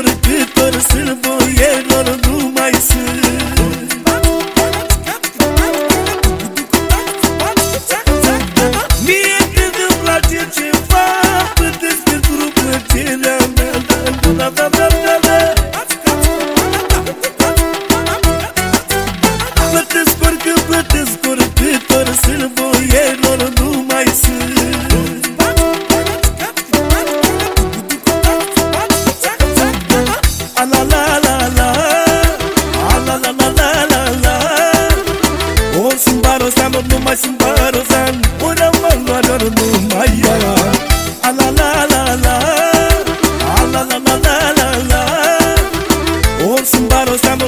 Oricât or să-l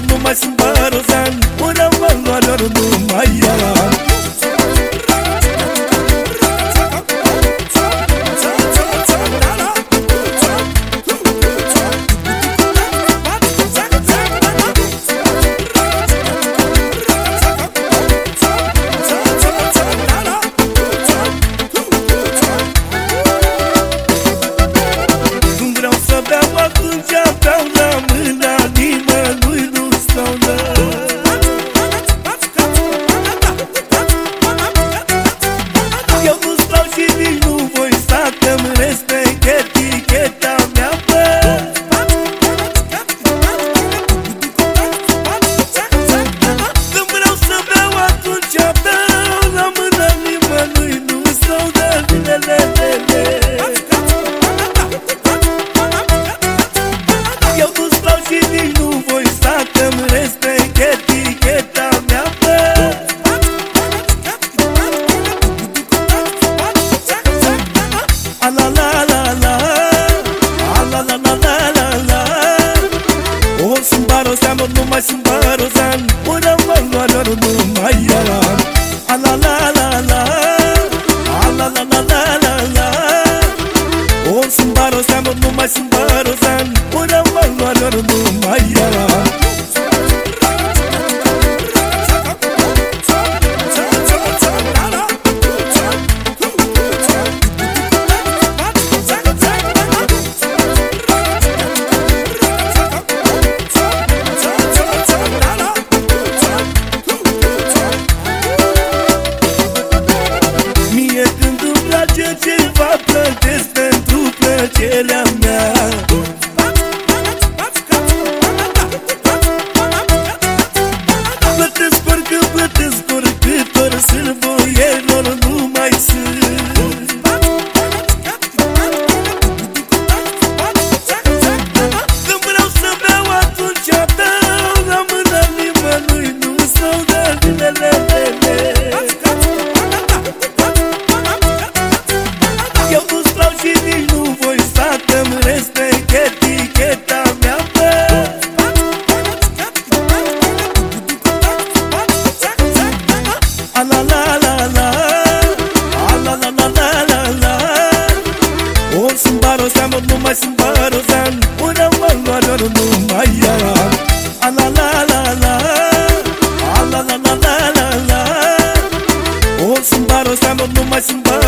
nu mai sunt băruzan Eu nu stau nu voi sta Că-mi respect eticheta mea, La la la la la. Oh, o sumbarozan o numai sumbarozan o rambalnoaror numaira Mariana Ala la la la, ala la la la la la, oh sumbaro să nu mai sumbaro, oh nemul valor nu mai am, ala la la la, ala la la la la la, oh sumbaro să nu mai Simba